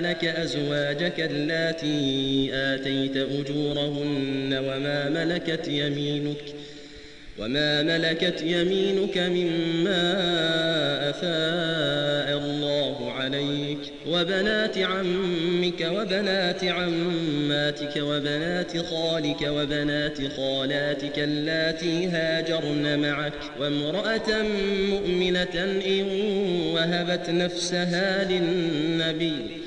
لك أزواجك اللاتي آتيت أجورهن وما ملكت يمينك وما ملكت يمينك مما أفاء الله عليك وبنات عمك وبنات عماتك وبنات خالك وبنات خالاتك اللاتي هاجرن معك وامرأة مؤمنة إن وهبت نفسها للنبي